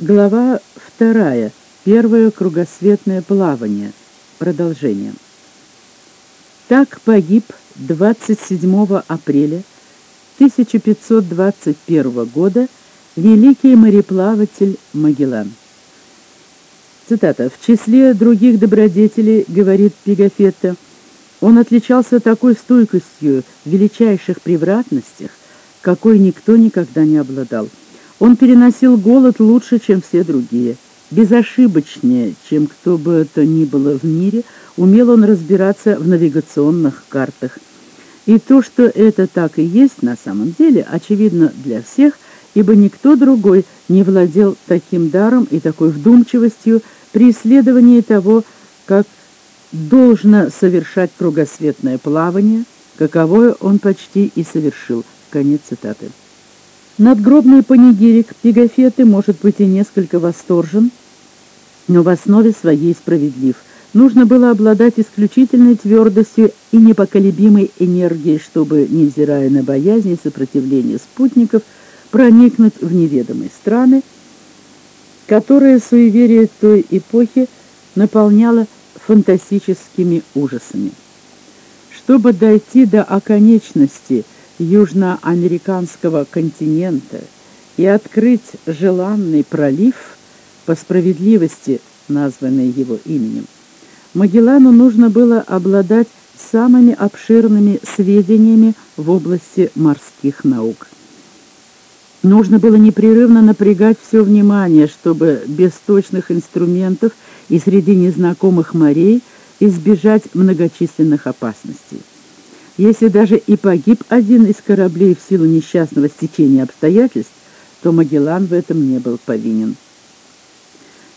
Глава вторая. Первое кругосветное плавание. Продолжение. Так погиб 27 апреля 1521 года великий мореплаватель Магеллан. Цитата. «В числе других добродетелей, — говорит Пигафетто, — он отличался такой стойкостью в величайших превратностях, какой никто никогда не обладал. Он переносил голод лучше, чем все другие. Безошибочнее, чем кто бы то ни было в мире, умел он разбираться в навигационных картах. И то, что это так и есть на самом деле, очевидно для всех, ибо никто другой не владел таким даром и такой вдумчивостью при исследовании того, как должно совершать кругосветное плавание, каковое он почти и совершил. Конец цитаты. Надгробный панигирик Пигафеты может быть и несколько восторжен, но в основе своей справедлив. Нужно было обладать исключительной твердостью и непоколебимой энергией, чтобы, невзирая на боязнь и сопротивление спутников, проникнуть в неведомые страны, которые суеверие той эпохи наполняло фантастическими ужасами. Чтобы дойти до оконечности – южноамериканского континента и открыть желанный пролив, по справедливости названный его именем, Магеллану нужно было обладать самыми обширными сведениями в области морских наук. Нужно было непрерывно напрягать все внимание, чтобы без точных инструментов и среди незнакомых морей избежать многочисленных опасностей. Если даже и погиб один из кораблей в силу несчастного стечения обстоятельств, то Магеллан в этом не был повинен.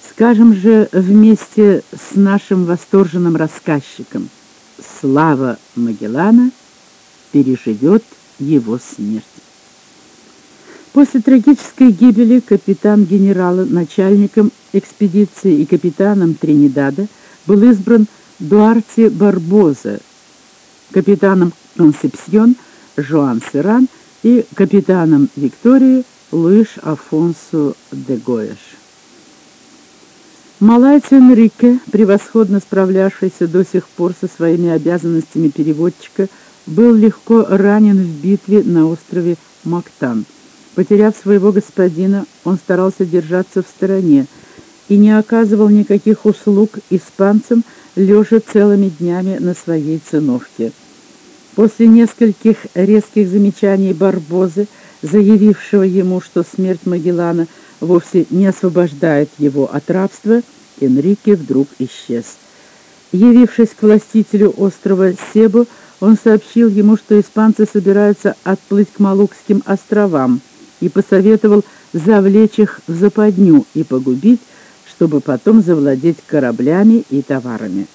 Скажем же вместе с нашим восторженным рассказчиком, слава Магеллана переживет его смерть. После трагической гибели капитан-генерала, начальником экспедиции и капитаном Тринидада был избран Дуарте Барбоза, капитаном Консепсьон Жоан Сиран и капитаном Виктории Луиш Афонсу де Гоэш. Малайц Энрике, превосходно справлявшийся до сих пор со своими обязанностями переводчика, был легко ранен в битве на острове Мактан. Потеряв своего господина, он старался держаться в стороне и не оказывал никаких услуг испанцам, лежа целыми днями на своей циновке. После нескольких резких замечаний Барбозы, заявившего ему, что смерть Магеллана вовсе не освобождает его от рабства, Энрике вдруг исчез. Явившись к властителю острова Себу, он сообщил ему, что испанцы собираются отплыть к Малукским островам и посоветовал завлечь их в западню и погубить, чтобы потом завладеть кораблями и товарами.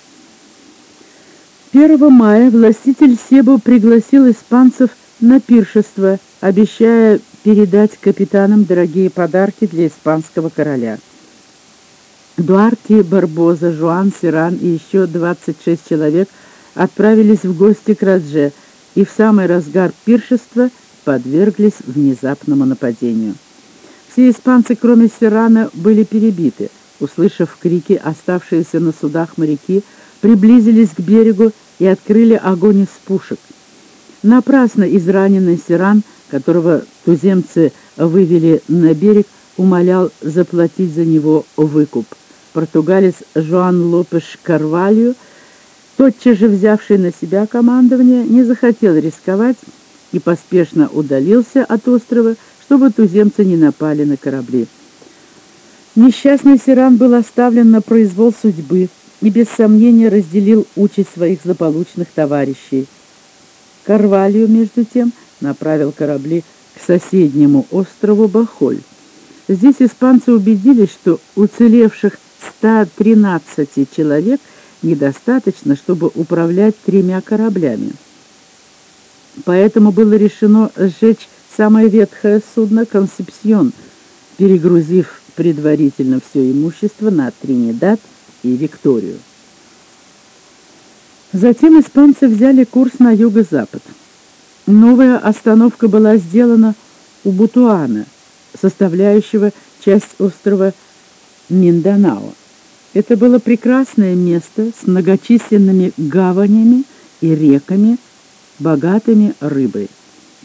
1 мая властитель Себу пригласил испанцев на пиршество, обещая передать капитанам дорогие подарки для испанского короля. Дуарти, Барбоза, Жуан, Сиран и еще 26 человек отправились в гости к Радже и в самый разгар пиршества подверглись внезапному нападению. Все испанцы, кроме Сирана, были перебиты. Услышав крики, оставшиеся на судах моряки приблизились к берегу и открыли огонь из пушек. Напрасно израненный Сиран, которого туземцы вывели на берег, умолял заплатить за него выкуп. Португалец Жуан Лопеш Карвалью, тотчас же взявший на себя командование, не захотел рисковать и поспешно удалился от острова, чтобы туземцы не напали на корабли. Несчастный Сиран был оставлен на произвол судьбы, и без сомнения разделил участь своих злополучных товарищей. Карвалью, между тем, направил корабли к соседнему острову Бахоль. Здесь испанцы убедились, что уцелевших 113 человек недостаточно, чтобы управлять тремя кораблями. Поэтому было решено сжечь самое ветхое судно «Консепсьон», перегрузив предварительно все имущество на Тринидад и Викторию. Затем испанцы взяли курс на юго-запад. Новая остановка была сделана у Бутуана, составляющего часть острова Минданао. Это было прекрасное место с многочисленными гаванями и реками, богатыми рыбой.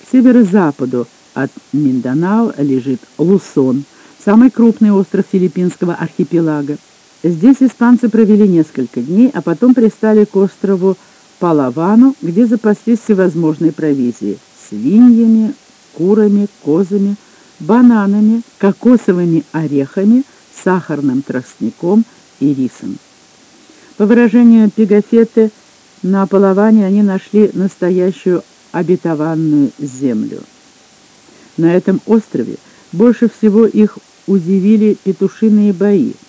К северо-западу от Минданао лежит Лусон, самый крупный остров филиппинского архипелага. Здесь испанцы провели несколько дней, а потом пристали к острову Палавану, где запаслись всевозможной провизией – свиньями, курами, козами, бананами, кокосовыми орехами, сахарным тростником и рисом. По выражению Пегафеты, на Палаване они нашли настоящую обетованную землю. На этом острове больше всего их удивили петушиные бои –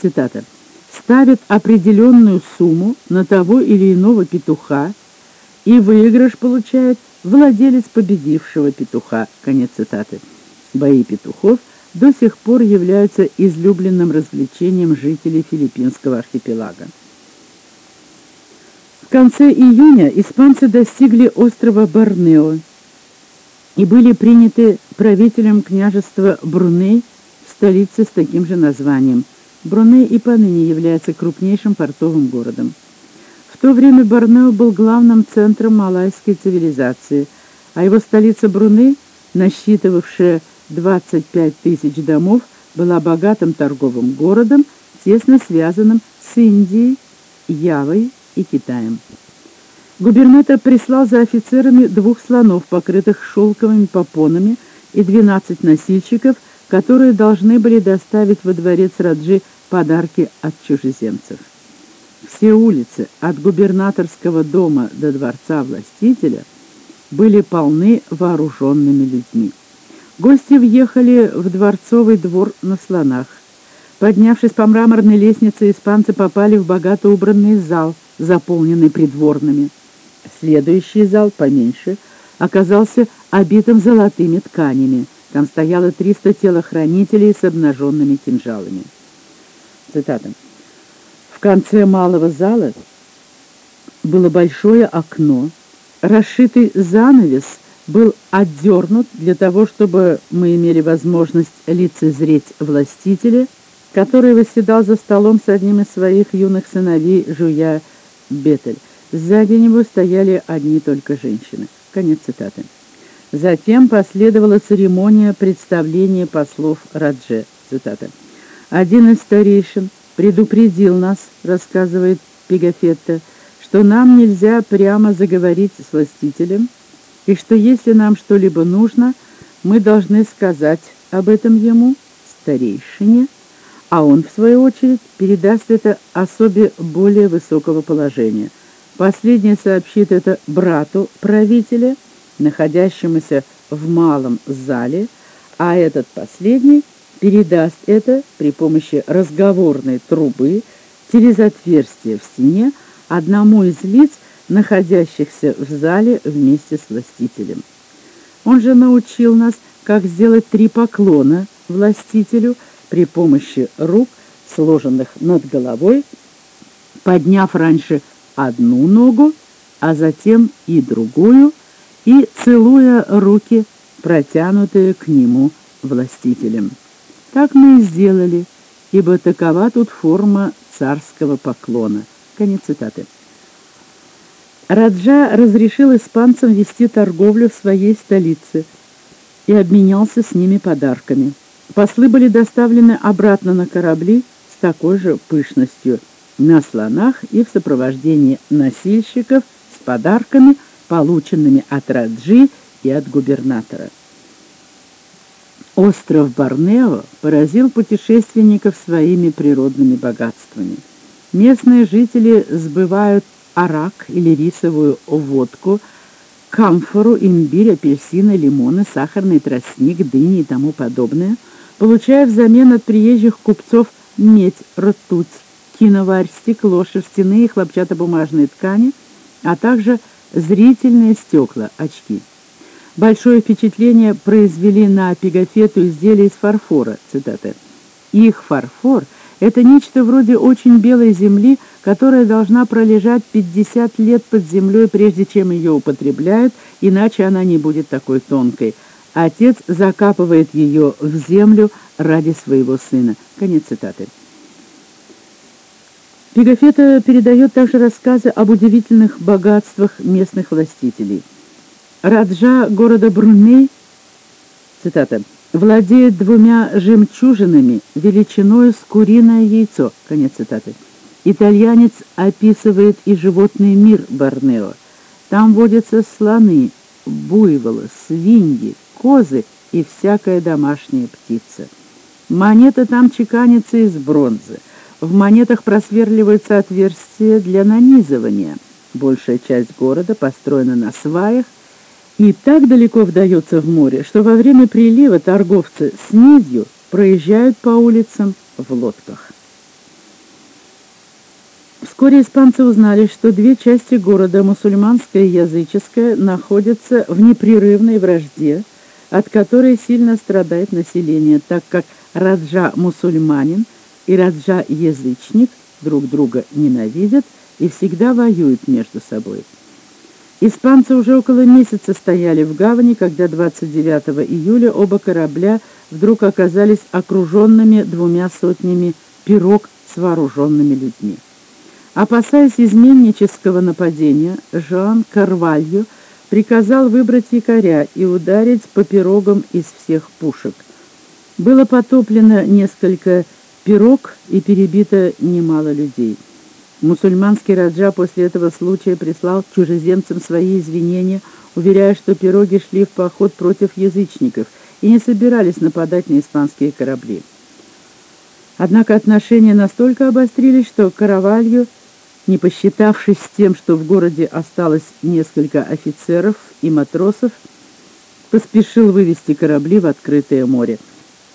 цитата, ставят определенную сумму на того или иного петуха, и выигрыш получает владелец победившего петуха. Конец цитаты. Бои петухов до сих пор являются излюбленным развлечением жителей филиппинского архипелага. В конце июня испанцы достигли острова Борнео и были приняты правителем княжества Бруней в столице с таким же названием – Бруней и поныне является крупнейшим портовым городом. В то время Борнео был главным центром малайской цивилизации, а его столица Бруней, насчитывавшая 25 тысяч домов, была богатым торговым городом, тесно связанным с Индией, Явой и Китаем. Губернатор прислал за офицерами двух слонов, покрытых шелковыми попонами, и 12 носильщиков – которые должны были доставить во дворец Раджи подарки от чужеземцев. Все улицы, от губернаторского дома до дворца властителя, были полны вооруженными людьми. Гости въехали в дворцовый двор на слонах. Поднявшись по мраморной лестнице, испанцы попали в богато убранный зал, заполненный придворными. Следующий зал, поменьше, оказался обитым золотыми тканями – там стояло 300 телохранителей с обнаженными кинжалами. Цитата. В конце малого зала было большое окно. Расшитый занавес был отдернут для того, чтобы мы имели возможность лицезреть властителя, который восседал за столом с одним из своих юных сыновей, жуя Бетель. Сзади него стояли одни только женщины. Конец цитаты. Затем последовала церемония представления послов Радже. Цитата. «Один из старейшин предупредил нас, — рассказывает Пегафетта, — что нам нельзя прямо заговорить с властителем, и что если нам что-либо нужно, мы должны сказать об этом ему, старейшине, а он, в свою очередь, передаст это особе более высокого положения. Последний сообщит это брату правителя — находящемуся в малом зале, а этот последний передаст это при помощи разговорной трубы через отверстие в стене одному из лиц, находящихся в зале вместе с властителем. Он же научил нас, как сделать три поклона властителю при помощи рук, сложенных над головой, подняв раньше одну ногу, а затем и другую, и целуя руки, протянутые к нему властителем. Так мы и сделали, ибо такова тут форма царского поклона. Конец цитаты. Раджа разрешил испанцам вести торговлю в своей столице и обменялся с ними подарками. Послы были доставлены обратно на корабли с такой же пышностью, на слонах и в сопровождении носильщиков с подарками – полученными от Раджи и от губернатора. Остров Борнео поразил путешественников своими природными богатствами. Местные жители сбывают арак или рисовую водку, камфору, имбирь, апельсины, лимоны, сахарный тростник, дыни и тому подобное, получая взамен от приезжих купцов медь, ртуть, киноварь, стекло, шерстяные и хлопчатобумажные ткани, а также Зрительные стекла, очки. Большое впечатление произвели на Пегафету изделия из фарфора, цитата. Их фарфор – это нечто вроде очень белой земли, которая должна пролежать 50 лет под землей, прежде чем ее употребляют, иначе она не будет такой тонкой. Отец закапывает ее в землю ради своего сына. Конец цитаты. Пегафета передает также рассказы об удивительных богатствах местных властителей. Раджа города Бруней, цитата, владеет двумя жемчужинами величиной с куриное яйцо. Конец цитаты. Итальянец описывает и животный мир Борнео. Там водятся слоны, буйволы, свиньи, козы и всякая домашняя птица. Монеты там чеканятся из бронзы. В монетах просверливаются отверстия для нанизывания. Большая часть города построена на сваях и так далеко вдается в море, что во время прилива торговцы с низью проезжают по улицам в лодках. Вскоре испанцы узнали, что две части города, мусульманская и языческая, находятся в непрерывной вражде, от которой сильно страдает население, так как Раджа-мусульманин и Раджа-язычник друг друга ненавидят и всегда воюют между собой. Испанцы уже около месяца стояли в гавани, когда 29 июля оба корабля вдруг оказались окруженными двумя сотнями пирог с вооруженными людьми. Опасаясь изменнического нападения, Жан Карвалью приказал выбрать якоря и ударить по пирогам из всех пушек. Было потоплено несколько пирог и перебито немало людей. Мусульманский раджа после этого случая прислал чужеземцам свои извинения, уверяя, что пироги шли в поход против язычников и не собирались нападать на испанские корабли. Однако отношения настолько обострились, что Каравалью, не посчитавшись с тем, что в городе осталось несколько офицеров и матросов, поспешил вывести корабли в открытое море.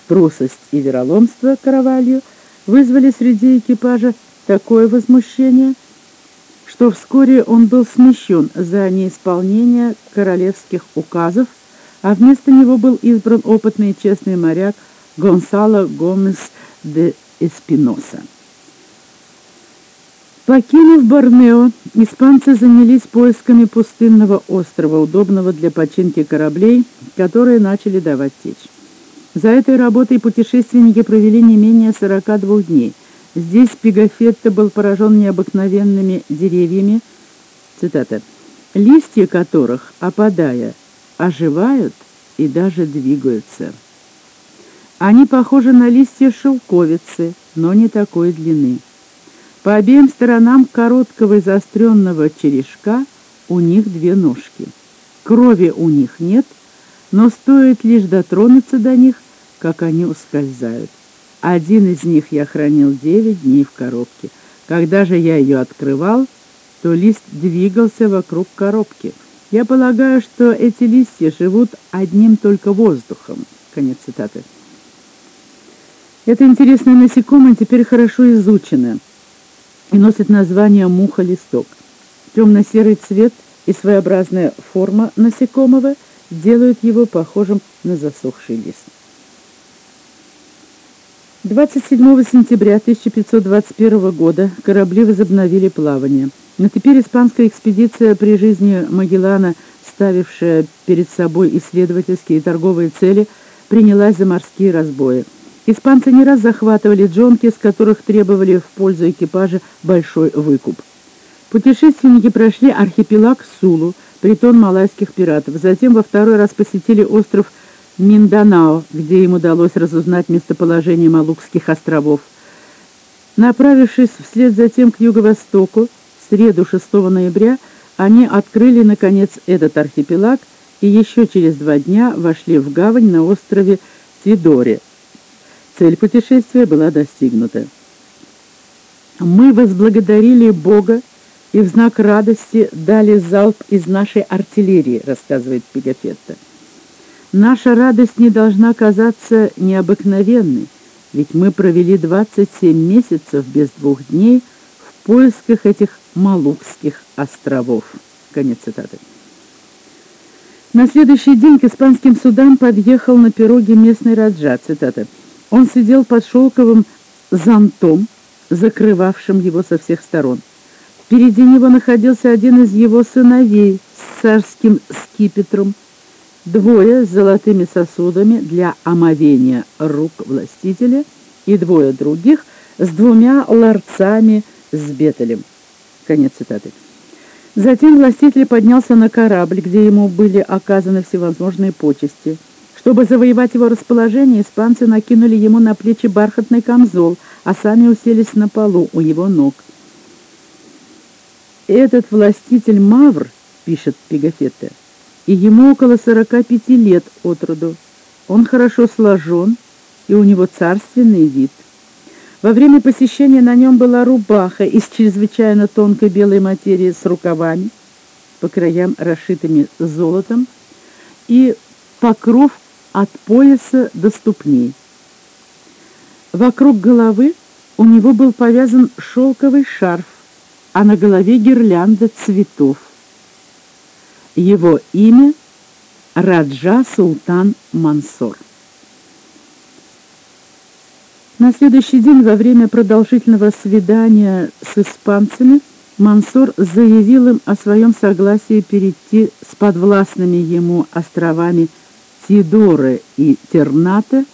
Трусость и вероломство Каравалью вызвали среди экипажа такое возмущение, что вскоре он был смещен за неисполнение королевских указов, а вместо него был избран опытный и честный моряк Гонсало Гомес де Эспиноса. Покинув Борнео, испанцы занялись поисками пустынного острова, удобного для починки кораблей, которые начали давать течь. За этой работой путешественники провели не менее 42 дней – Здесь Пигафетто был поражен необыкновенными деревьями, цитата, листья которых, опадая, оживают и даже двигаются. Они похожи на листья шелковицы, но не такой длины. По обеим сторонам короткого и заостренного черешка у них две ножки. Крови у них нет, но стоит лишь дотронуться до них, как они ускользают. Один из них я хранил девять дней в коробке. Когда же я ее открывал, то лист двигался вокруг коробки. Я полагаю, что эти листья живут одним только воздухом. Конец цитаты. Это интересное насекомое теперь хорошо изучено и носит название муха-листок. Темно-серый цвет и своеобразная форма насекомого делают его похожим на засохший лист. 27 сентября 1521 года корабли возобновили плавание. Но теперь испанская экспедиция при жизни Магеллана, ставившая перед собой исследовательские и торговые цели, принялась за морские разбои. Испанцы не раз захватывали джонки, с которых требовали в пользу экипажа большой выкуп. Путешественники прошли архипелаг Сулу, притон малайских пиратов, затем во второй раз посетили остров Сулу, Минданао, где им удалось разузнать местоположение Малукских островов. Направившись вслед за тем к юго-востоку, в среду 6 ноября, они открыли, наконец, этот архипелаг и еще через два дня вошли в гавань на острове Тидоре. Цель путешествия была достигнута. «Мы возблагодарили Бога и в знак радости дали залп из нашей артиллерии», рассказывает Пигафетто. Наша радость не должна казаться необыкновенной, ведь мы провели 27 месяцев без двух дней в поисках этих Малукских островов. Конец цитаты. На следующий день к испанским судам подъехал на пироге местный Раджа, цитата. Он сидел под шелковым зонтом, закрывавшим его со всех сторон. Впереди него находился один из его сыновей с царским скипетром, двое с золотыми сосудами для омовения рук властителя и двое других с двумя ларцами с бетелем. Конец цитаты. Затем властитель поднялся на корабль, где ему были оказаны всевозможные почести. Чтобы завоевать его расположение, испанцы накинули ему на плечи бархатный камзол, а сами уселись на полу у его ног. «Этот властитель Мавр, — пишет Пегафетте, — и ему около сорока пяти лет от роду. Он хорошо сложен, и у него царственный вид. Во время посещения на нем была рубаха из чрезвычайно тонкой белой материи с рукавами, по краям расшитыми золотом, и покров от пояса до ступней. Вокруг головы у него был повязан шелковый шарф, а на голове гирлянда цветов. Его имя — Раджа Султан Мансор. На следующий день во время продолжительного свидания с испанцами Мансор заявил им о своем согласии перейти с подвластными ему островами Тидоры и Терната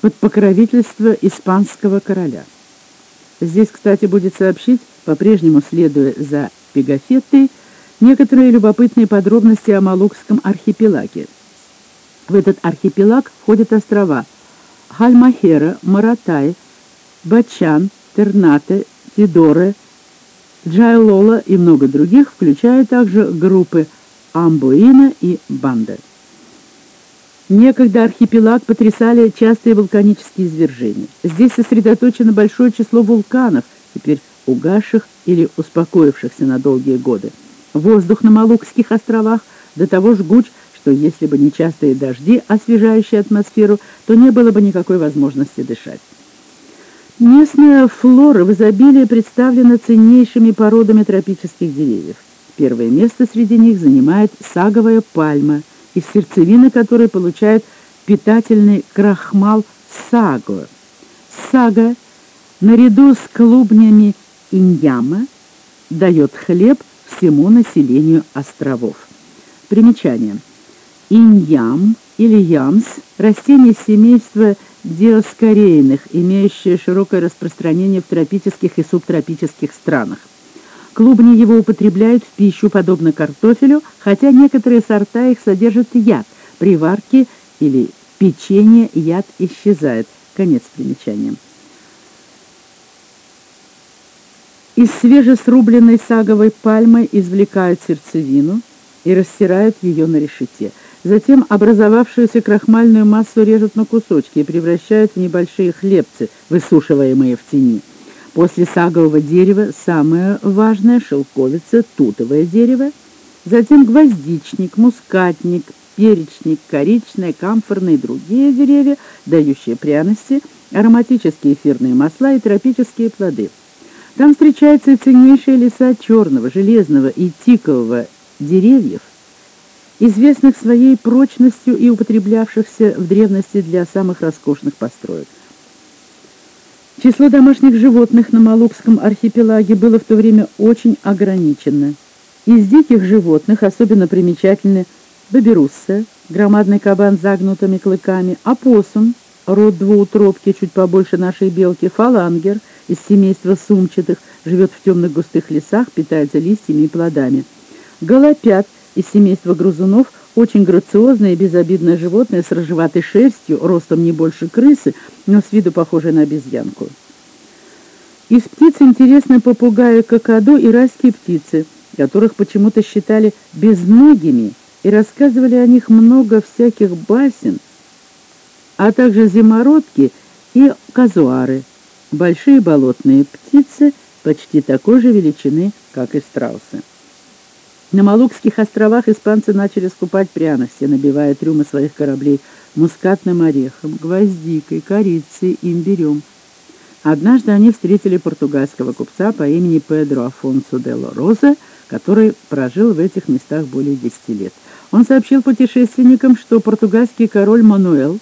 под покровительство испанского короля. Здесь, кстати, будет сообщить, по-прежнему следуя за Пегафеттой, некоторые любопытные подробности о Малукском архипелаге. В этот архипелаг входят острова – Хальмахера, Маратай, Бачан, Тернате, Тидоре, Джайлола и много других, включая также группы Амбуина и Банда. Некогда архипелаг потрясали частые вулканические извержения. Здесь сосредоточено большое число вулканов, теперь угасших или успокоившихся на долгие годы. Воздух на Малукских островах до того жгуч, что если бы не частые дожди, освежающие атмосферу, то не было бы никакой возможности дышать. Местная флора в изобилии представлена ценнейшими породами тропических деревьев. Первое место среди них занимает саговая пальма, из сердцевины которой получают питательный крахмал саго. Сага, наряду с клубнями иньяма, дает хлеб всему населению островов. Примечание – Иньям или ямс – растение семейства диоскорейных, имеющее широкое распространение в тропических и субтропических странах. Клубни его употребляют в пищу, подобно картофелю, хотя некоторые сорта их содержат яд. При варке или печенье яд исчезает. Конец примечания. Из свежесрубленной саговой пальмы извлекают сердцевину и растирают ее на решете – Затем образовавшуюся крахмальную массу режут на кусочки и превращают в небольшие хлебцы, высушиваемые в тени. После сагового дерева самое важное – шелковица, тутовое дерево, затем гвоздичник, мускатник, перечник, коричное, камфорные и другие деревья, дающие пряности, ароматические эфирные масла и тропические плоды. Там встречаются ценнейшие леса черного, железного и тикового деревьев, известных своей прочностью и употреблявшихся в древности для самых роскошных построек. Число домашних животных на Малукском архипелаге было в то время очень ограничено. Из диких животных особенно примечательны баберусса, громадный кабан с загнутыми клыками, опоссум, род двуутробки, чуть побольше нашей белки, фалангер из семейства сумчатых, живет в темных густых лесах, питается листьями и плодами, голопят – из семейства грызунов очень грациозное и безобидное животное с рыжеватой шерстью, ростом не больше крысы, но с виду похожее на обезьянку. Из птиц интересны попугаи какаду и райские птицы, которых почему-то считали безногими и рассказывали о них много всяких басен, а также зимородки и казуары, большие болотные птицы почти такой же величины, как и страусы. На Малукских островах испанцы начали скупать пряности, набивая трюмы своих кораблей мускатным орехом, гвоздикой, корицей, имбирем. Однажды они встретили португальского купца по имени Педро Афонсо де Лороза, который прожил в этих местах более десяти лет. Он сообщил путешественникам, что португальский король Мануэл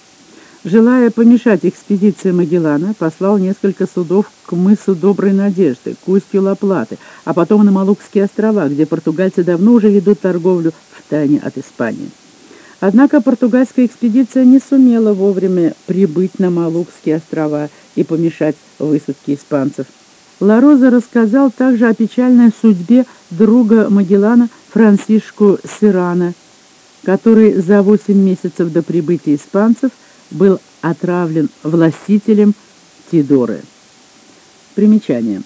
желая помешать экспедиции Магеллана, послал несколько судов к мысу Доброй Надежды, к устью Лаплаты, а потом на Малукские острова, где португальцы давно уже ведут торговлю в тайне от Испании. Однако португальская экспедиция не сумела вовремя прибыть на Малукские острова и помешать высадке испанцев. Лароза рассказал также о печальной судьбе друга Магеллана Франсишку Сирана, который за восемь месяцев до прибытия испанцев был отравлен властителем Тидоры. Примечание.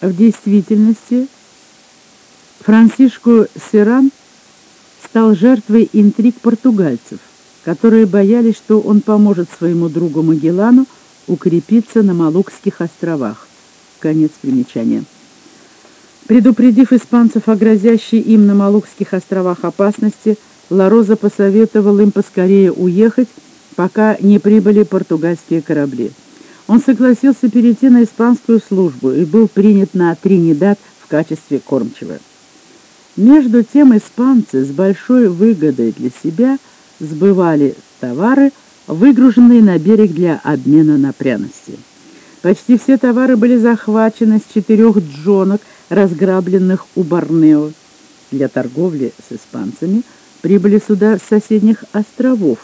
В действительности Франсишку Сиран стал жертвой интриг португальцев, которые боялись, что он поможет своему другу Магеллану укрепиться на Малукских островах. Конец примечания. Предупредив испанцев о грозящей им на Малукских островах опасности, Лароза посоветовал им поскорее уехать, пока не прибыли португальские корабли. Он согласился перейти на испанскую службу и был принят на Тринидад в качестве кормчего. Между тем испанцы с большой выгодой для себя сбывали товары, выгруженные на берег для обмена на пряности. Почти все товары были захвачены с четырех джонок, разграбленных у Борнео. Для торговли с испанцами прибыли сюда с соседних островов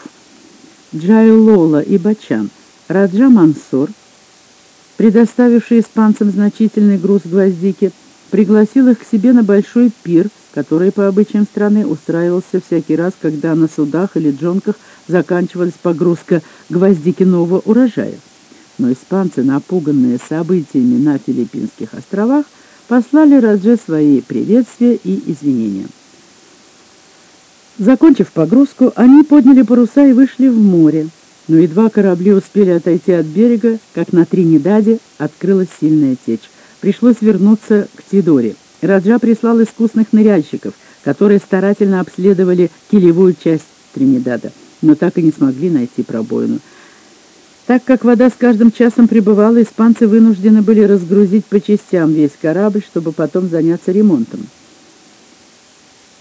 Джайлола и Бачан. Раджа Мансур, предоставивший испанцам значительный груз гвоздики, пригласил их к себе на большой пир, который по обычаям страны устраивался всякий раз, когда на судах или джонках заканчивалась погрузка гвоздики нового урожая. Но испанцы, напуганные событиями на Филиппинских островах, послали Радже свои приветствия и извинения. Закончив погрузку, они подняли паруса и вышли в море. Но едва корабли успели отойти от берега, как на Тринидаде открылась сильная течь. Пришлось вернуться к Тидоре. Раджа прислал искусных ныряльщиков, которые старательно обследовали килевую часть Тринидада, но так и не смогли найти пробоину. Так как вода с каждым часом прибывала, испанцы вынуждены были разгрузить по частям весь корабль, чтобы потом заняться ремонтом.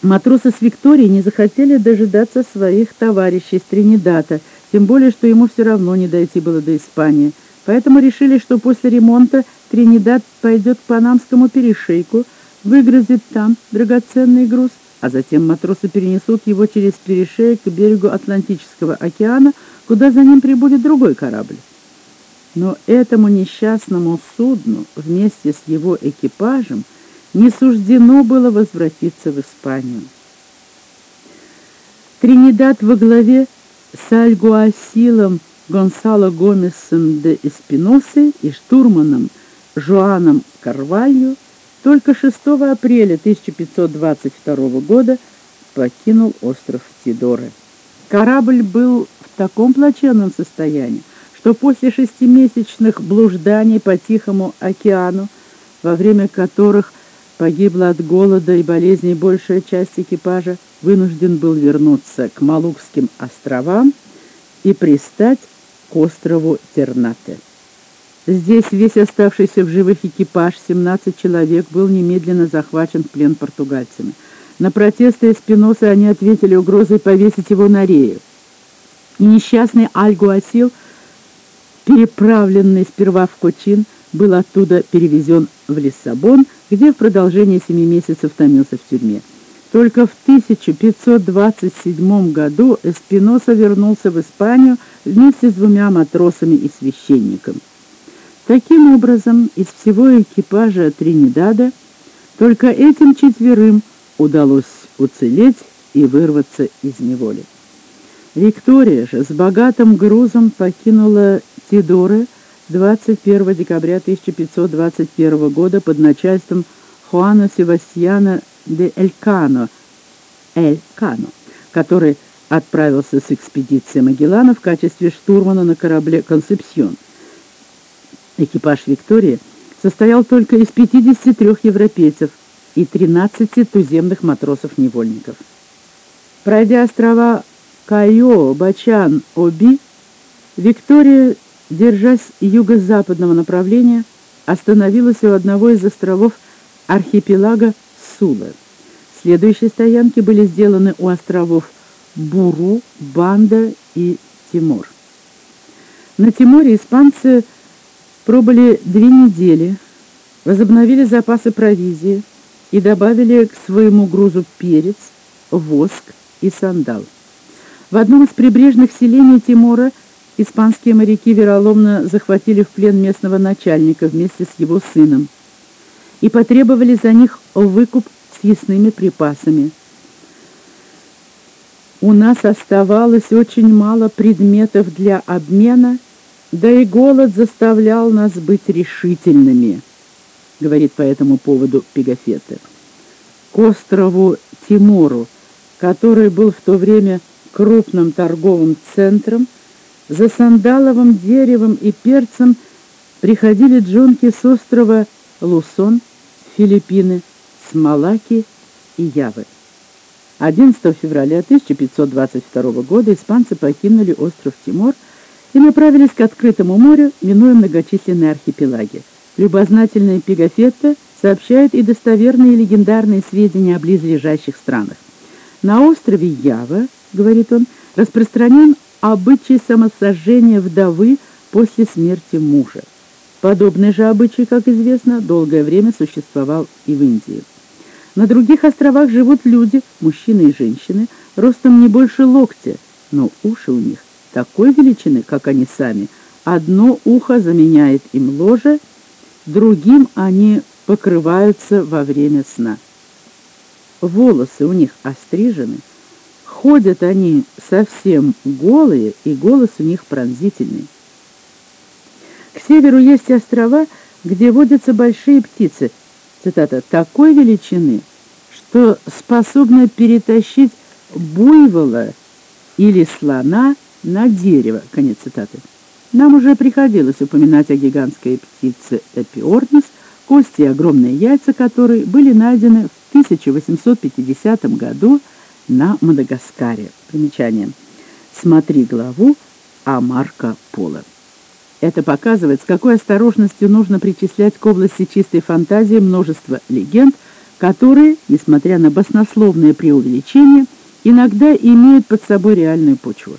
Матросы с Викторией не захотели дожидаться своих товарищей с Тринидада, тем более, что ему все равно не дойти было до Испании. Поэтому решили, что после ремонта Тринидад пойдет к Панамскому перешейку, выгрузит там драгоценный груз, а затем матросы перенесут его через перешеек к берегу Атлантического океана, куда за ним прибудет другой корабль. Но этому несчастному судну вместе с его экипажем не суждено было возвратиться в Испанию. Тринидад во главе с Альгуасилом Гонсало Гомесом де Эспиносой и штурманом Жуаном Карвалью только 6 апреля 1522 года покинул остров Тидоры. Корабль был в таком плачевном состоянии, что после шестимесячных блужданий по Тихому океану, во время которых погибла от голода и болезней большая часть экипажа, вынужден был вернуться к Малукским островам и пристать к острову Тернате. Здесь весь оставшийся в живых экипаж, 17 человек, был немедленно захвачен в плен португальцами. На протесты Эспиносы они ответили угрозой повесить его на рею. И несчастный Альгуасил, переправленный сперва в Кочин, был оттуда перевезен в Лиссабон, где в продолжении семи месяцев томился в тюрьме. Только в 1527 году Эспиноса вернулся в Испанию вместе с двумя матросами и священником. Таким образом, из всего экипажа Тринидада только этим четверым удалось уцелеть и вырваться из неволи. Виктория же с богатым грузом покинула Тидоры 21 декабря 1521 года под начальством Хуана Севастьяна де Элькано, Элькано, который отправился с экспедицией Магеллана в качестве штурмана на корабле «Концепсион». Экипаж «Виктории» состоял только из 53 европейцев и 13 туземных матросов-невольников. Пройдя острова Кайо, Бачан, Оби, Виктория, держась юго-западного направления, остановилась у одного из островов архипелага Сула. Следующие стоянки были сделаны у островов Буру, Банда и Тимор. На Тиморе испанцы Пробыли две недели, возобновили запасы провизии и добавили к своему грузу перец, воск и сандал. В одном из прибрежных селений Тимора испанские моряки вероломно захватили в плен местного начальника вместе с его сыном и потребовали за них выкуп с ясными припасами. У нас оставалось очень мало предметов для обмена, да и голод заставлял нас быть решительными, говорит по этому поводу Пегафета. К острову Тимору, который был в то время крупным торговым центром, за сандаловым деревом и перцем приходили джонки с острова Лусон, Филиппины, с Малаки и Явы. 11 февраля 1522 года испанцы покинули остров Тимор и направились к открытому морю, минуя многочисленные архипелаги. Любознательная Пигафетта сообщает и достоверные легендарные сведения о близлежащих странах. На острове Ява, говорит он, распространен обычай самосожжения вдовы после смерти мужа. Подобный же обычай, как известно, долгое время существовал и в Индии. На других островах живут люди, мужчины и женщины, ростом не больше локтя, но уши у них такой величины, как они сами. Одно ухо заменяет им ложе, другим они покрываются во время сна. Волосы у них острижены, ходят они совсем голые, и голос у них пронзительный. К северу есть острова, где водятся большие птицы, цитата, «такой величины, что способна перетащить буйвола или слона на дерево». Конец цитаты. Нам уже приходилось упоминать о гигантской птице Эпиорнис, кости и огромные яйца которой были найдены в 1850 году на Мадагаскаре. Примечание. Смотри главу о Марко Поло. Это показывает, с какой осторожностью нужно причислять к области чистой фантазии множество легенд, которые, несмотря на баснословные преувеличения, иногда имеют под собой реальную почву.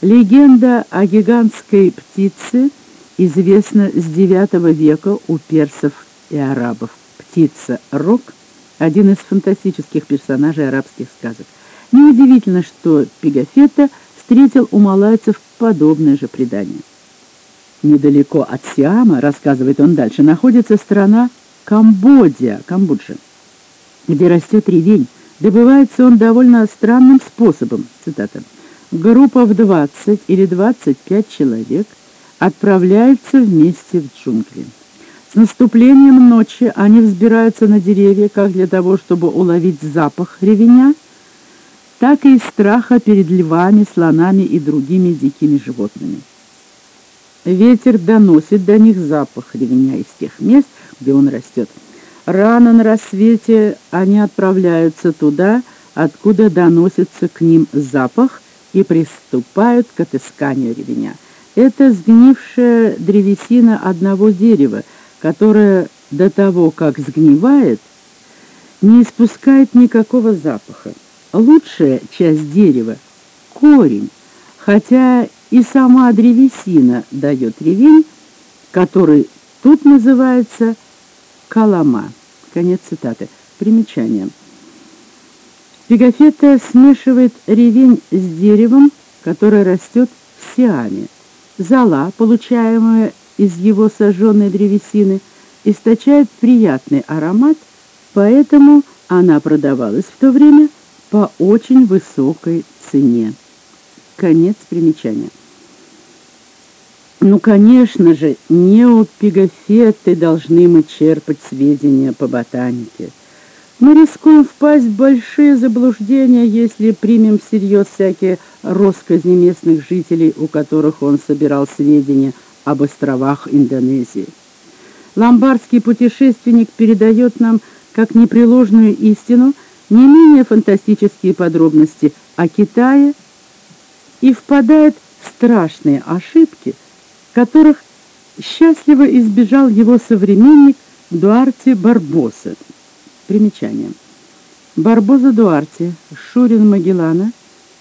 Легенда о гигантской птице известна с IX века у персов и арабов. Птица Рок – один из фантастических персонажей арабских сказок. Неудивительно, что Пегафета встретил у малайцев подобное же предание. Недалеко от Сиама, рассказывает он дальше, находится страна Камбодия, Камбоджа, где растет ревень. Добывается он довольно странным способом, цитата, «Группа в 20 или 25 человек отправляется вместе в джунгли. С наступлением ночи они взбираются на деревья как для того, чтобы уловить запах ревеня, так и из страха перед львами, слонами и другими дикими животными. Ветер доносит до них запах ревеня из тех мест, где он растет. Рано на рассвете они отправляются туда, откуда доносится к ним запах, и приступают к отысканию ревеня. Это сгнившая древесина одного дерева, которое до того, как сгнивает, не испускает никакого запаха. Лучшая часть дерева — корень, хотя и сама древесина дает ревень, который тут называется калама. Конец цитаты. Примечание. Пегафета смешивает ревень с деревом, которое растет в Сиаме. Зола, получаемая из его сожженной древесины, источает приятный аромат, поэтому она продавалась в то время по очень высокой цене. Конец примечания. Ну, конечно же, не у пигафеты должны мы черпать сведения по ботанике. Мы рискуем впасть в большие заблуждения, если примем всерьез всякие россказни местных жителей, у которых он собирал сведения об островах Индонезии. Ломбардский путешественник передает нам, как непреложную истину, не менее фантастические подробности о Китае и впадает в страшные ошибки – которых счастливо избежал его современник Дуарте Барбоса. Примечание. Барбоза Дуарте, Шурин Магеллана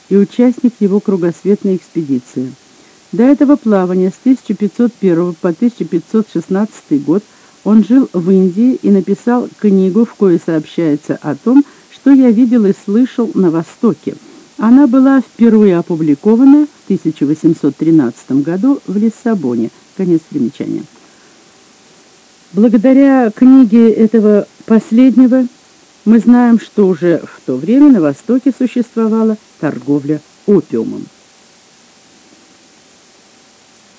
и участник его кругосветной экспедиции. До этого плавания с 1501 по 1516 год он жил в Индии и написал книгу, в коей сообщается о том, что я видел и слышал на Востоке. Она была впервые опубликована в 1813 году в Лиссабоне. Конец примечания. Благодаря книге этого последнего мы знаем, что уже в то время на Востоке существовала торговля опиумом.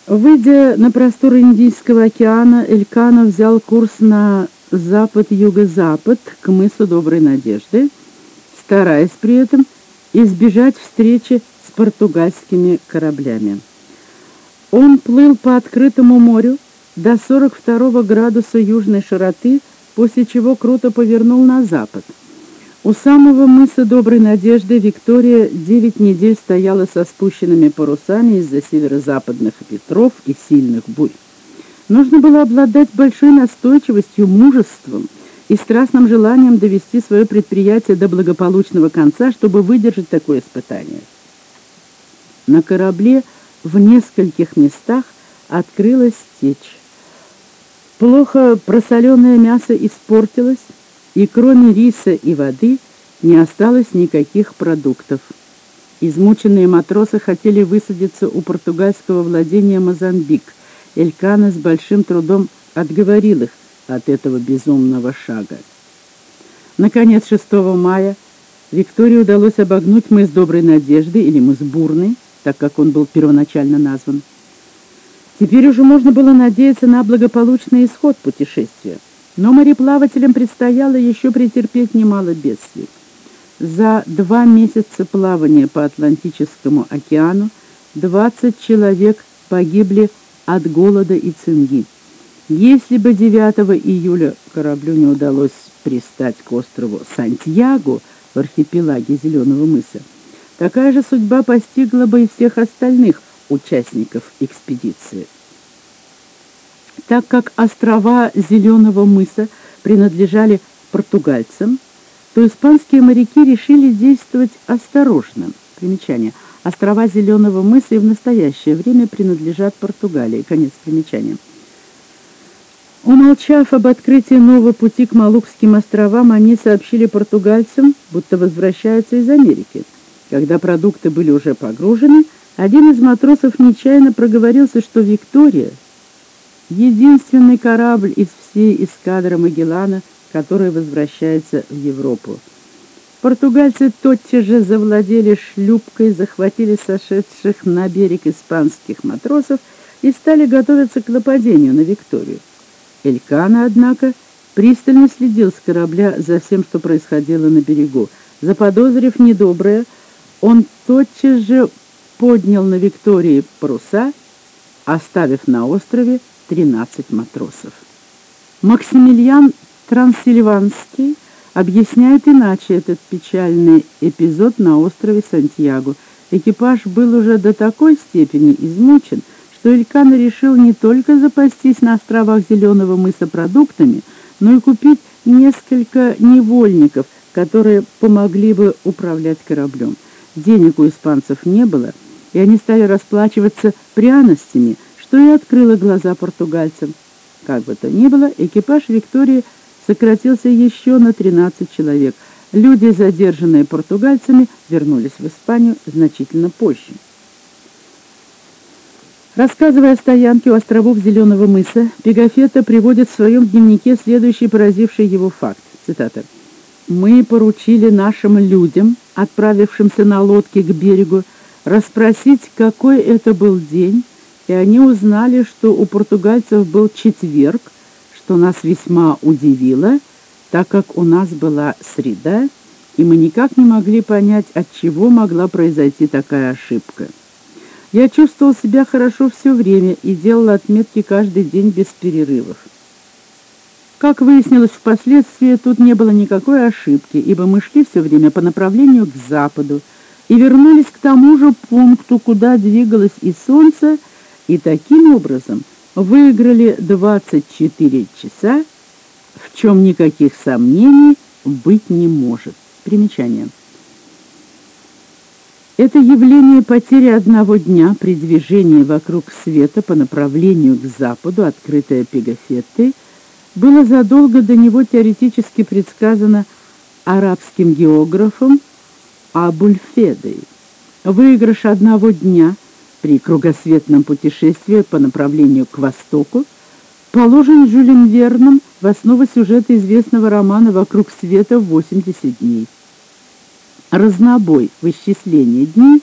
Выйдя на просторы Индийского океана, Элькана взял курс на запад-юго-запад к мысу Доброй Надежды, стараясь при этом избежать встречи с португальскими кораблями. Он плыл по открытому морю до 42 градуса южной широты, после чего круто повернул на запад. У самого мыса Доброй Надежды Виктория девять недель стояла со спущенными парусами из-за северо-западных ветров и сильных бурь. Нужно было обладать большой настойчивостью, мужеством и страстным желанием довести свое предприятие до благополучного конца, чтобы выдержать такое испытание. На корабле в нескольких местах открылась течь. Плохо просоленное мясо испортилось, и кроме риса и воды не осталось никаких продуктов. Измученные матросы хотели высадиться у португальского владения Мозамбик. Элькана с большим трудом отговорил их от этого безумного шага. Наконец, 6 мая Виктории удалось обогнуть мыс Доброй Надежды или мыс Бурный, так как он был первоначально назван. Теперь уже можно было надеяться на благополучный исход путешествия. Но мореплавателям предстояло еще претерпеть немало бедствий. За два месяца плавания по Атлантическому океану 20 человек погибли от голода и цинги. Если бы 9 июля кораблю не удалось пристать к острову Сантьяго в архипелаге Зеленого мыса, такая же судьба постигла бы и всех остальных участников экспедиции. Так как острова Зеленого мыса принадлежали португальцам, то испанские моряки решили действовать осторожно. Примечание. Острова Зеленого мыса и в настоящее время принадлежат Португалии. Конец примечания. Умолчав об открытии нового пути к Малукским островам, они сообщили португальцам, будто возвращаются из Америки. Когда продукты были уже погружены, один из матросов нечаянно проговорился, что «Виктория» единственный корабль из всей эскадры Магеллана, который возвращается в Европу. Португальцы тотчас же завладели шлюпкой, захватили сошедших на берег испанских матросов и стали готовиться к нападению на Викторию. Элькана, однако, пристально следил с корабля за всем, что происходило на берегу. Заподозрив недоброе, он тотчас же поднял на Виктории паруса, оставив на острове 13 матросов. Максимилиан Трансильванский объясняет иначе этот печальный эпизод на острове Сантьяго. Экипаж был уже до такой степени измучен, что Элькана решил не только запастись на островах Зеленого мыса продуктами, но и купить несколько невольников, которые помогли бы управлять кораблем. Денег у испанцев не было, и они стали расплачиваться пряностями – что и открыло глаза португальцам. Как бы то ни было, экипаж «Виктории» сократился еще на 13 человек. Люди, задержанные португальцами, вернулись в Испанию значительно позже. Рассказывая о стоянке у островов Зеленого мыса, Пегафета приводит в своем дневнике следующий поразивший его факт. Цитата. «Мы поручили нашим людям, отправившимся на лодке к берегу, расспросить, какой это был день, и они узнали, что у португальцев был четверг, что нас весьма удивило, так как у нас была среда, и мы никак не могли понять, от чего могла произойти такая ошибка. Я чувствовал себя хорошо все время и делал отметки каждый день без перерывов. Как выяснилось впоследствии, тут не было никакой ошибки, ибо мы шли все время по направлению к западу и вернулись к тому же пункту, куда двигалось и солнце, и таким образом выиграли 24 часа, в чем никаких сомнений быть не может. Примечание. Это явление потери одного дня при движении вокруг света по направлению к западу, открытое Пегафеттой, было задолго до него теоретически предсказано арабским географом Абульфедой. Выигрыш одного дня при кругосветном путешествии по направлению к востоку положен Жюлем Верном в основу сюжета известного романа «Вокруг света в 80 дней». Разнобой в исчислении дней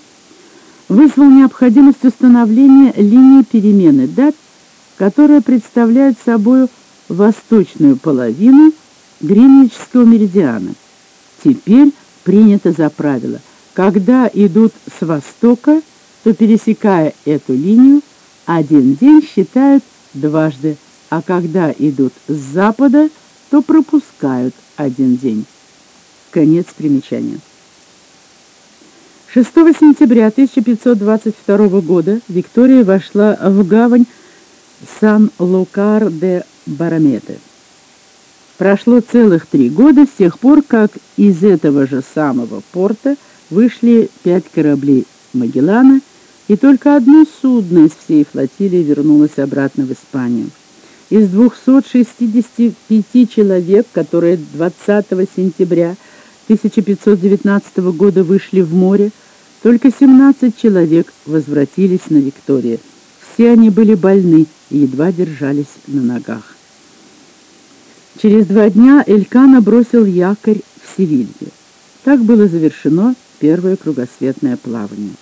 вызвал необходимость установления линии перемены дат, которая представляет собой восточную половину Гринвичского меридиана. Теперь принято за правило, когда идут с востока, то, пересекая эту линию, один день считают дважды, а когда идут с запада, то пропускают один день. Конец примечания. 6 сентября 1522 года Виктория вошла в гавань Сан-Лукар-де-Барамете. Прошло целых три года с тех пор, как из этого же самого порта вышли пять кораблей Магеллана, и только одно судно из всей флотилии вернулось обратно в Испанию. Из 265 человек, которые 20 сентября 1519 года вышли в море, только 17 человек возвратились на Викторию. Все они были больны и едва держались на ногах. Через два дня Элькана бросил якорь в Севилье. Так было завершено первое кругосветное плавание.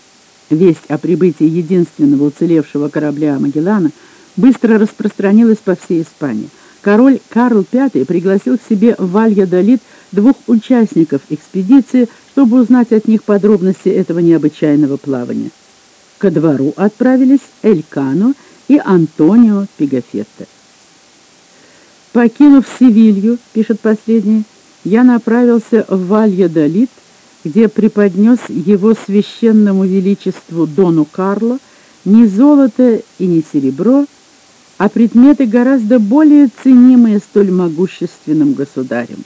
Весть о прибытии единственного уцелевшего корабля Магеллана быстро распространилась по всей Испании. Король Карл V пригласил к себе в Валья-Долит двух участников экспедиции, чтобы узнать от них подробности этого необычайного плавания. Ко двору отправились Элькано и Антонио Пигафетто. Покинув Севилью, пишет последний, я направился в Валья-Долит, где преподнес его священному величеству Дону Карло не золото и не серебро, а предметы гораздо более ценимые столь могущественным государем.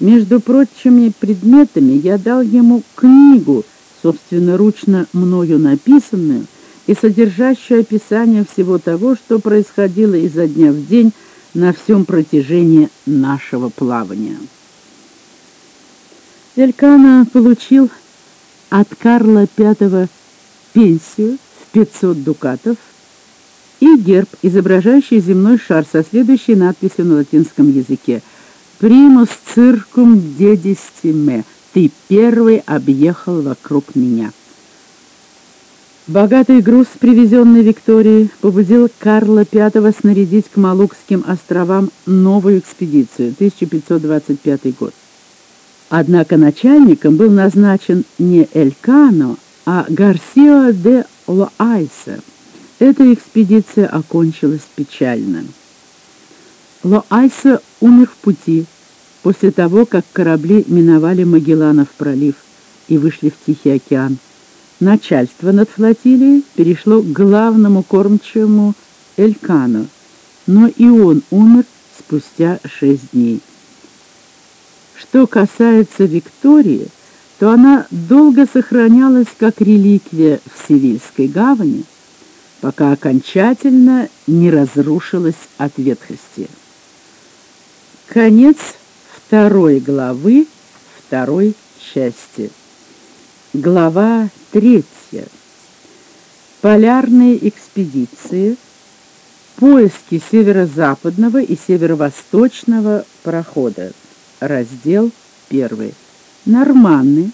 Между прочими предметами я дал ему книгу, собственноручно мною написанную и содержащую описание всего того, что происходило изо дня в день на всем протяжении нашего плавания. Элькана получил от Карла V пенсию в 500 дукатов и герб, изображающий земной шар со следующей надписью на латинском языке «Примус циркум дедистиме» — «Ты первый объехал вокруг меня». Богатый груз, привезенный Викторией, побудил Карла V снарядить к Малукским островам новую экспедицию, 1525 год. Однако начальником был назначен не Элькано, а Гарсио де Лоайсе. Эта экспедиция окончилась печально. Лоайсе умер в пути после того, как корабли миновали Магелланов пролив и вышли в Тихий океан. Начальство над флотилией перешло к главному кормчему Элькану, но и он умер спустя шесть дней. Что касается Виктории, то она долго сохранялась как реликвия в Севильской гавани, пока окончательно не разрушилась от ветхости. Конец второй главы второй части. Глава третья. Полярные экспедиции. Поиски северо-западного и северо-восточного прохода. Раздел первый. Норманны.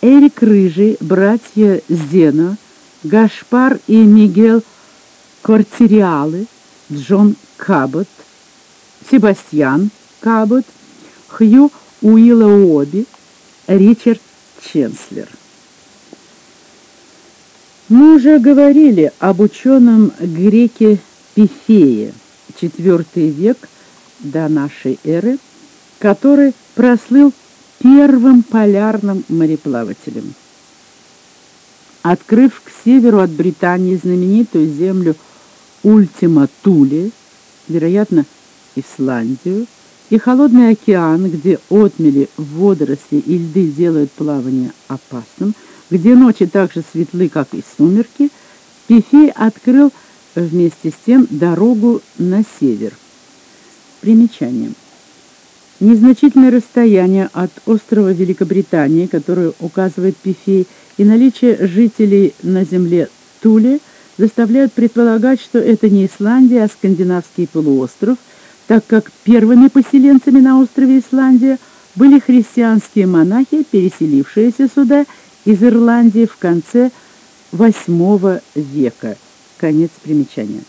Эрик Рыжий, братья Зена, Гашпар и Мигел Квартириалы, Джон Кабот, Себастьян Кабот, Хью Уиллоуоби, Ричард Ченслер. Мы уже говорили об ученом греке Пифее, IV век до нашей эры, который прослыл первым полярным мореплавателем. Открыв к северу от Британии знаменитую землю Ультима Туле, вероятно, Исландию, и холодный океан, где отмели водоросли и льды делают плавание опасным – где ночи так же светлы, как и сумерки, Пифей открыл вместе с тем дорогу на север. Примечание. Незначительное расстояние от острова Великобритании, которое указывает Пифей, и наличие жителей на земле Туле заставляют предполагать, что это не Исландия, а скандинавский полуостров, так как первыми поселенцами на острове Исландия были христианские монахи, переселившиеся сюда из Ирландии в конце VIII века. Конец примечания.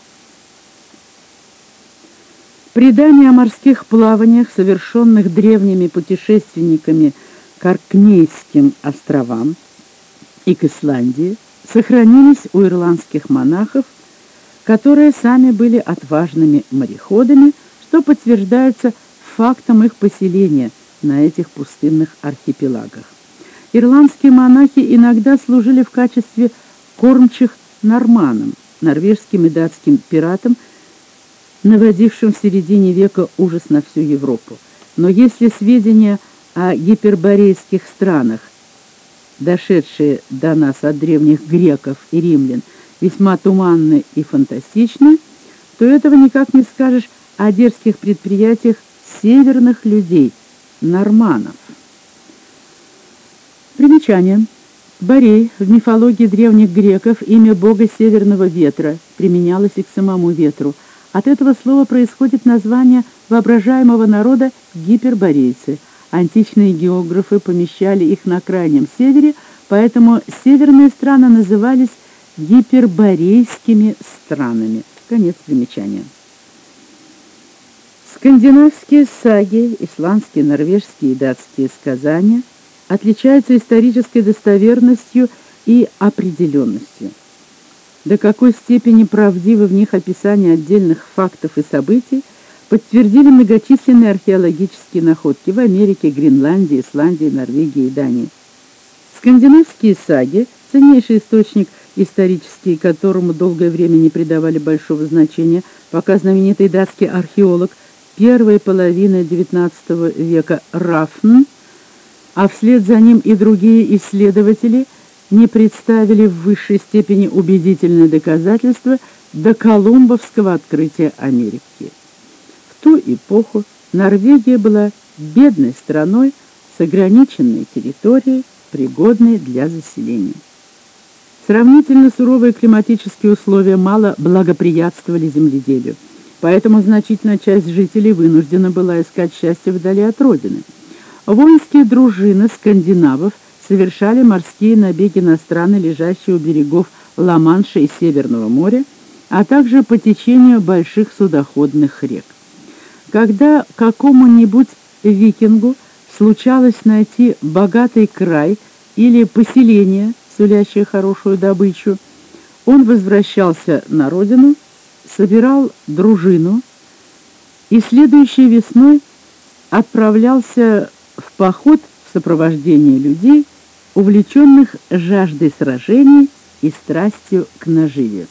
Предания о морских плаваниях, совершенных древними путешественниками к Аркнейским островам и к Исландии, сохранились у ирландских монахов, которые сами были отважными мореходами, что подтверждается фактом их поселения на этих пустынных архипелагах. Ирландские монахи иногда служили в качестве кормчих норманам, норвежским и датским пиратам, наводившим в середине века ужас на всю Европу. Но если сведения о гиперборейских странах, дошедшие до нас от древних греков и римлян, весьма туманны и фантастичны, то этого никак не скажешь о дерзких предприятиях северных людей, норманов. Примечание. Борей в мифологии древних греков имя бога северного ветра применялось и к самому ветру – от этого слова происходит название воображаемого народа гиперборейцы. Античные географы помещали их на крайнем севере, поэтому северные страны назывались гиперборейскими странами. Конец примечания. Скандинавские саги, исландские, норвежские и датские сказания отличаются исторической достоверностью и определенностью. До какой степени правдивы в них описания отдельных фактов и событий, подтвердили многочисленные археологические находки в Америке, Гренландии, Исландии, Норвегии и Дании. Скандинавские саги, ценнейший источник исторический, которому долгое время не придавали большого значения, пока знаменитый датский археолог первой половины XIX века Рафн, а вслед за ним и другие исследователи – не представили в высшей степени убедительные доказательства до колумбовского открытия Америки. В ту эпоху Норвегия была бедной страной с ограниченной территорией, пригодной для заселения. Сравнительно суровые климатические условия мало благоприятствовали земледелию, поэтому значительная часть жителей вынуждена была искать счастье вдали от родины. Воинские дружины скандинавов – совершали морские набеги на страны, лежащие у берегов Ла-Манша и Северного моря, а также по течению больших судоходных рек. Когда какому-нибудь викингу случалось найти богатый край или поселение, сулящее хорошую добычу, он возвращался на родину, собирал дружину и следующей весной отправлялся в поход в сопровождении людей, увлеченных жаждой сражений и страстью к наживе.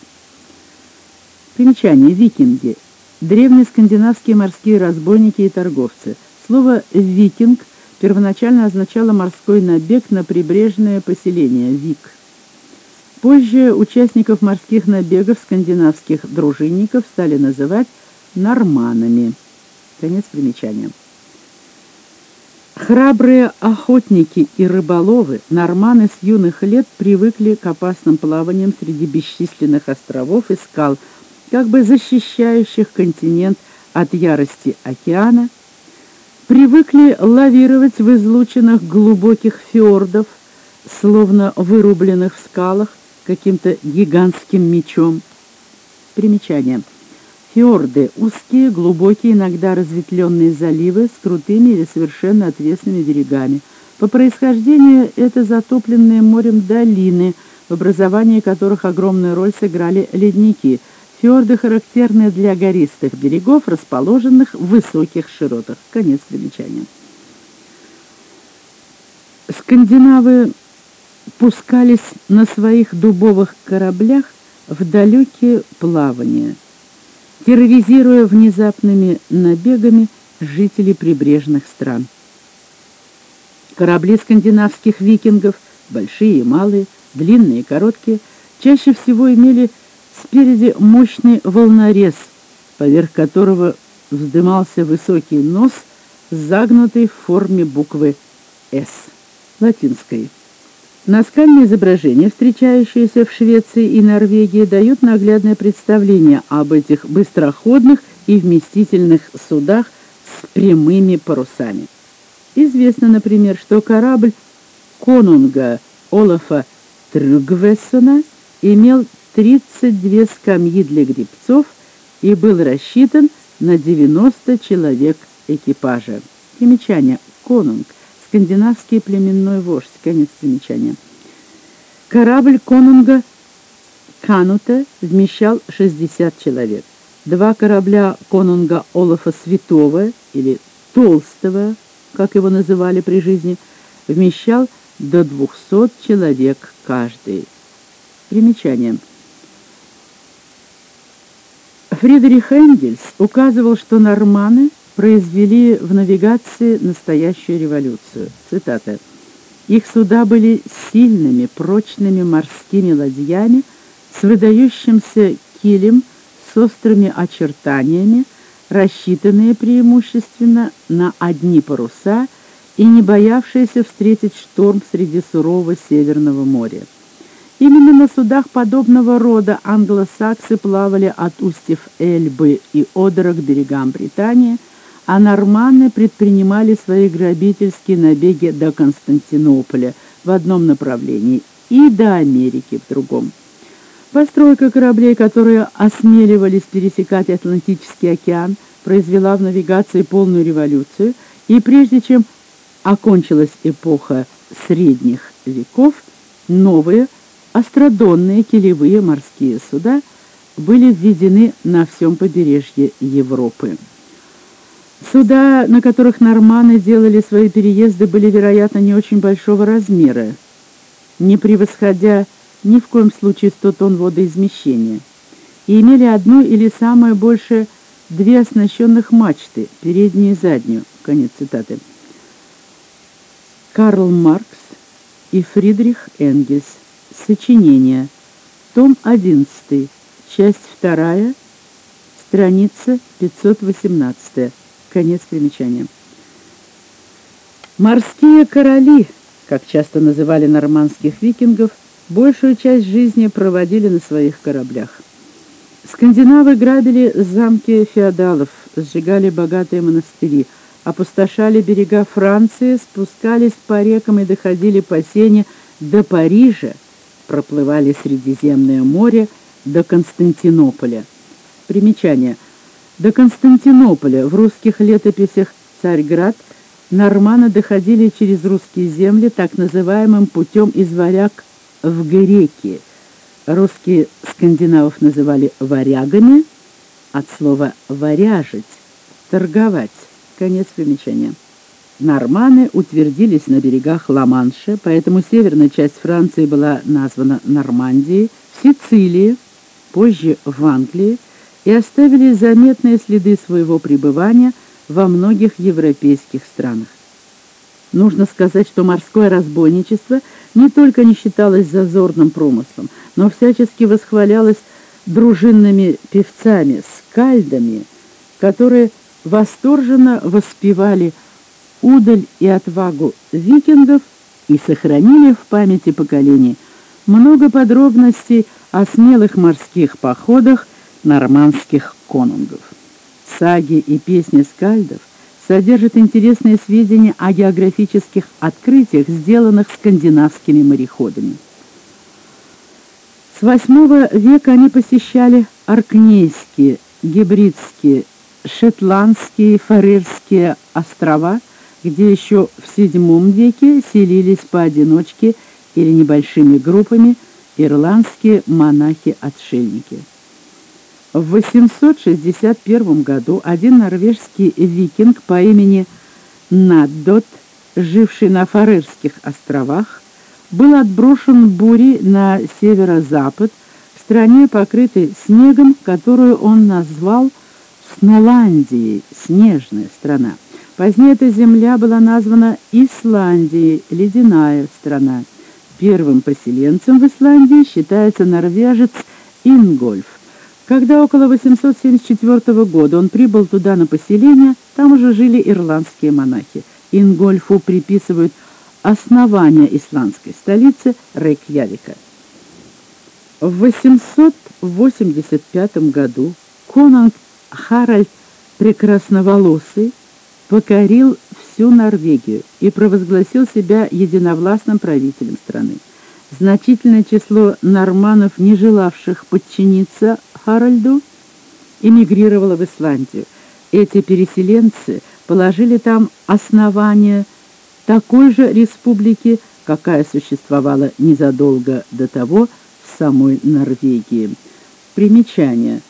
Примечание. Викинги. Древние скандинавские морские разбойники и торговцы. Слово «викинг» первоначально означало морской набег на прибрежное поселение «вик». Позже участников морских набегов скандинавских дружинников стали называть норманами. Конец примечания. Храбрые охотники и рыболовы, норманы с юных лет привыкли к опасным плаваниям среди бесчисленных островов и скал, как бы защищающих континент от ярости океана, привыкли лавировать в излученных глубоких фьордов, словно вырубленных в скалах каким-то гигантским мечом. Примечание – Фьорды – узкие, глубокие, иногда разветвленные заливы с крутыми или совершенно отвесными берегами. По происхождению это затопленные морем долины, в образовании которых огромную роль сыграли ледники. Фьорды характерны для гористых берегов, расположенных в высоких широтах. Конец примечания. Скандинавы пускались на своих дубовых кораблях в далекие плавания – терроризируя внезапными набегами жителей прибрежных стран. Корабли скандинавских викингов, большие и малые, длинные и короткие, чаще всего имели спереди мощный волнорез, поверх которого вздымался высокий нос загнутой в форме буквы «С» латинской. Наскальные изображения, встречающиеся в Швеции и Норвегии, дают наглядное представление об этих быстроходных и вместительных судах с прямыми парусами. Известно, например, что корабль конунга Олафа Трюгвессона имел 32 скамьи для гребцов и был рассчитан на 90 человек экипажа. Примечание. Конунг. Скандинавский племенной вождь. Конец примечания. Корабль конунга Канута вмещал 60 человек. Два корабля конунга Олафа Святого, или Толстого, как его называли при жизни, вмещал до 200 человек каждый. Примечание. Фридрих Энгельс указывал, что норманы произвели в навигации настоящую революцию. Цитата. «Их суда были сильными, прочными морскими ладьями с выдающимся килем, с острыми очертаниями, рассчитанные преимущественно на одни паруса и не боявшиеся встретить шторм среди сурового Северного моря. Именно на судах подобного рода англосаксы плавали от устьев Эльбы и Одера к берегам Британии, а норманы предпринимали свои грабительские набеги до Константинополя в одном направлении и до Америки в другом. Постройка кораблей, которые осмеливались пересекать Атлантический океан, произвела в навигации полную революцию, и прежде чем окончилась эпоха средних веков, новые Остродонные килевые морские суда были введены на всем побережье Европы. Суда, на которых норманы делали свои переезды, были, вероятно, не очень большого размера, не превосходя ни в коем случае 100 тонн водоизмещения, и имели одну или самое большее две оснащенных мачты, переднюю и заднюю. Конец цитаты. Карл Маркс и Фридрих Энгельс. Сочинение. Том 11. Часть 2. Страница 518. Конец примечания. Морские короли, как часто называли нормандских викингов, большую часть жизни проводили на своих кораблях. Скандинавы грабили замки феодалов, сжигали богатые монастыри, опустошали берега Франции, спускались по рекам и доходили по Сене до Парижа, проплывали Средиземное море до Константинополя. Примечание. До Константинополя в русских летописях «Царьград» норманы доходили через русские земли так называемым путем из варяг в греки. Русские скандинавов называли варягами, от слова «варяжить», «торговать». Конец примечания. Норманы утвердились на берегах Ла-Манша, поэтому северная часть Франции была названа Нормандией, в Сицилии, позже в Англии, и оставили заметные следы своего пребывания во многих европейских странах. Нужно сказать, что морское разбойничество не только не считалось зазорным промыслом, но всячески восхвалялось дружинными певцами, скальдами, которые восторженно воспевали удаль и отвагу викингов и сохранили в памяти поколений много подробностей о смелых морских походах нормандских конунгов. Саги и песни скальдов содержат интересные сведения о географических открытиях, сделанных скандинавскими мореходами. С VIII века они посещали Аркнейские, Гибридские, Шотландские, Фарерские острова – где еще в VII веке селились поодиночке или небольшими группами ирландские монахи-отшельники. В 861 году один норвежский викинг по имени Наддот, живший на Фарерских островах, был отброшен бурей на северо-запад в стране, покрытой снегом, которую он назвал Сноландией, снежная страна. Позднее эта земля была названа Исландией, ледяная страна. Первым поселенцем в Исландии считается норвежец Ингольф. Когда около 874 года он прибыл туда на поселение, там уже жили ирландские монахи. Ингольфу приписывают основание исландской столицы Рейкьявика. В 885 году конунг Харальд Прекрасноволосый покорил всю Норвегию и провозгласил себя единовластным правителем страны. Значительное число норманов, не желавших подчиниться Харальду, эмигрировало в Исландию. Эти переселенцы положили там основание такой же республики, какая существовала незадолго до того в самой Норвегии. Примечание.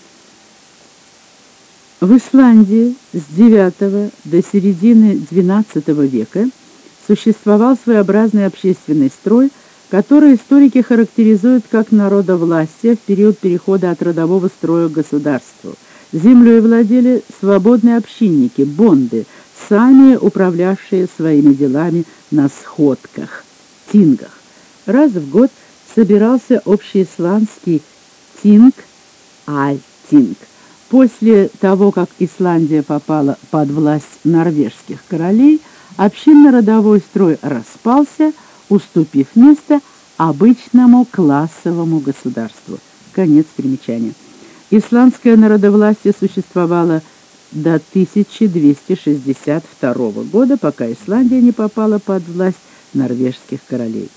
В Исландии с IX до середины XII века существовал своеобразный общественный строй, который историки характеризуют как народовластие в период перехода от родового строя к государству. Землей владели свободные общинники, бонды, сами управлявшие своими делами на сходках, тингах. Раз в год собирался общеисландский тинг, альтинг, После того, как Исландия попала под власть норвежских королей, общинно-родовой строй распался, уступив место обычному классовому государству. Конец примечания. Исландское народовластие существовало до 1262 года, пока Исландия не попала под власть норвежских королей.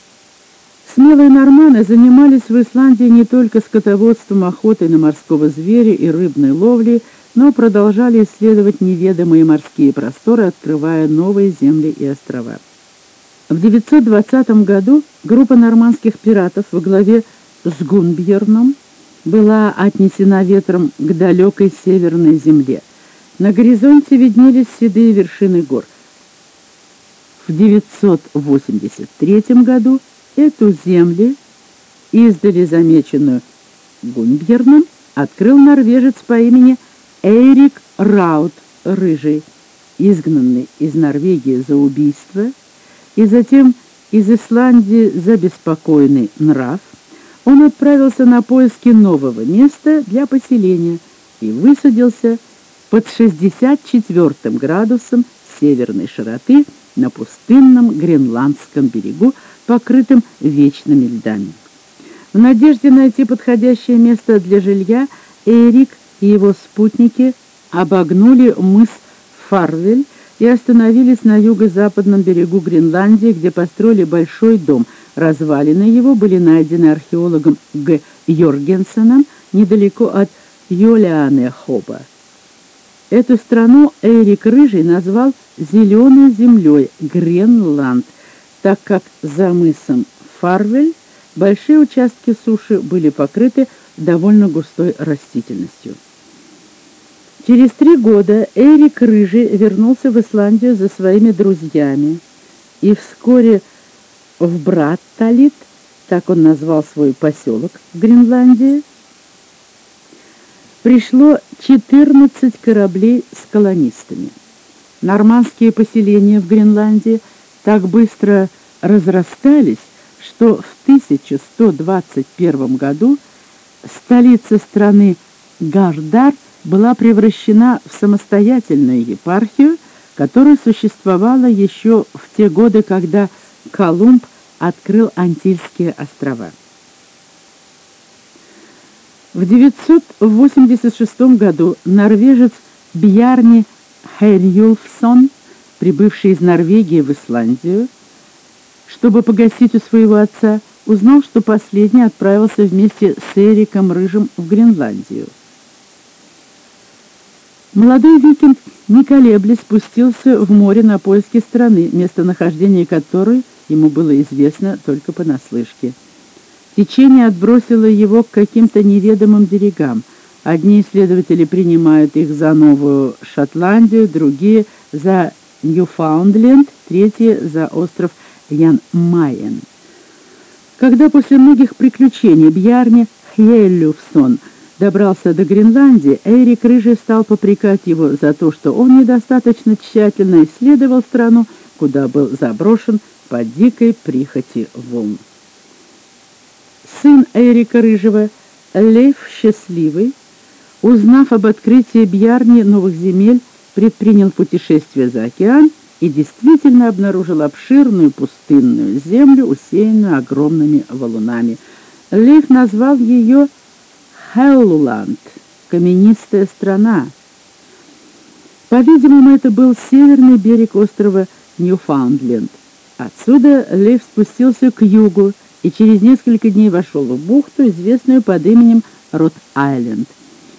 Смелые норманы занимались в Исландии не только скотоводством, охотой на морского зверя и рыбной ловлей, но продолжали исследовать неведомые морские просторы, открывая новые земли и острова. В 920 году группа нормандских пиратов во главе с Гунбьерном была отнесена ветром к далекой северной земле. На горизонте виднелись седые вершины гор. В 983 году Эту землю, издали замеченную Гунбьерном, открыл норвежец по имени Эйрик Раут, рыжий, изгнанный из Норвегии за убийство, и затем из Исландии за беспокойный нрав, он отправился на поиски нового места для поселения и высадился под 64 градусом северной широты на пустынном Гренландском берегу, покрытым вечными льдами. В надежде найти подходящее место для жилья, Эрик и его спутники обогнули мыс Фарвель и остановились на юго-западном берегу Гренландии, где построили большой дом. Развалины его были найдены археологом Г. Йоргенсеном недалеко от Йолиане-Хоба. Эту страну Эрик Рыжий назвал «зеленой землей» Гренланд – так как за мысом Фарвель большие участки суши были покрыты довольно густой растительностью. Через три года Эрик Рыжий вернулся в Исландию за своими друзьями, и вскоре в Братталит, так он назвал свой поселок в Гренландии, пришло 14 кораблей с колонистами. Нормандские поселения в Гренландии – так быстро разрастались, что в 1121 году столица страны Гардар была превращена в самостоятельную епархию, которая существовала еще в те годы, когда Колумб открыл Антильские острова. В 986 году норвежец Бьярни Хейрюлфсон прибывший из Норвегии в Исландию, чтобы погостить у своего отца, узнал, что последний отправился вместе с Эриком Рыжим в Гренландию. Молодой викинг, не колеблясь, спустился в море на поиски страны, местонахождение которой ему было известно только понаслышке. Течение отбросило его к каким-то неведомым берегам. Одни исследователи принимают их за Новую Шотландию, другие — за Ньюфаундленд, третье за остров Ян-Майен. Когда после многих приключений Бьярни Хьеллюфсон добрался до Гренландии, Эрик Рыжий стал попрекать его за то, что он недостаточно тщательно исследовал страну, куда был заброшен по дикой прихоти волн. Сын Эрика Рыжего, Лейф Счастливый, узнав об открытии Бьярни новых земель, предпринял путешествие за океан и действительно обнаружил обширную пустынную землю, усеянную огромными валунами. Лейф назвал ее Хеллуланд, каменистая страна. По-видимому, это был северный берег острова Ньюфаундленд. Отсюда Лейф спустился к югу и через несколько дней вошел в бухту, известную под именем Рот-Айленд.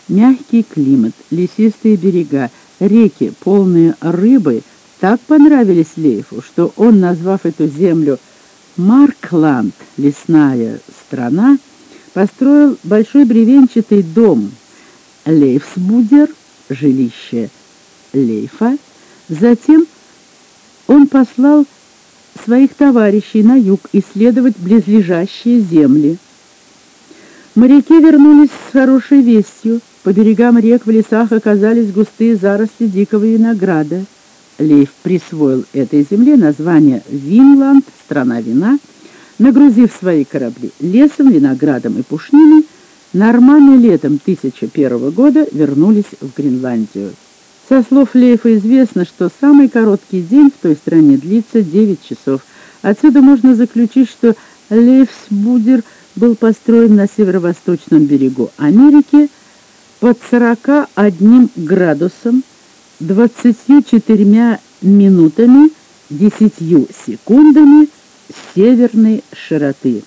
Мягкий климат, лесистые берега, реки, полные рыбы, так понравились Лейфу, что он, назвав эту землю Маркланд, лесная страна, построил большой бревенчатый дом Лейфсбудер, жилище Лейфа. Затем он послал своих товарищей на юг исследовать близлежащие земли. Моряки вернулись с хорошей вестью. По берегам рек в лесах оказались густые заросли дикого винограда. Лейф присвоил этой земле название Винланд, страна вина. Нагрузив свои корабли лесом, виноградом и пушниной, норманы летом 1001 года вернулись в Гренландию. Со слов Лейфа известно, что самый короткий день в той стране длится 9 часов. Отсюда можно заключить, что Лейфсбудер был построен на северо-восточном берегу Америки под 41 градусом, 24 минутами, 10 секундами северной широты.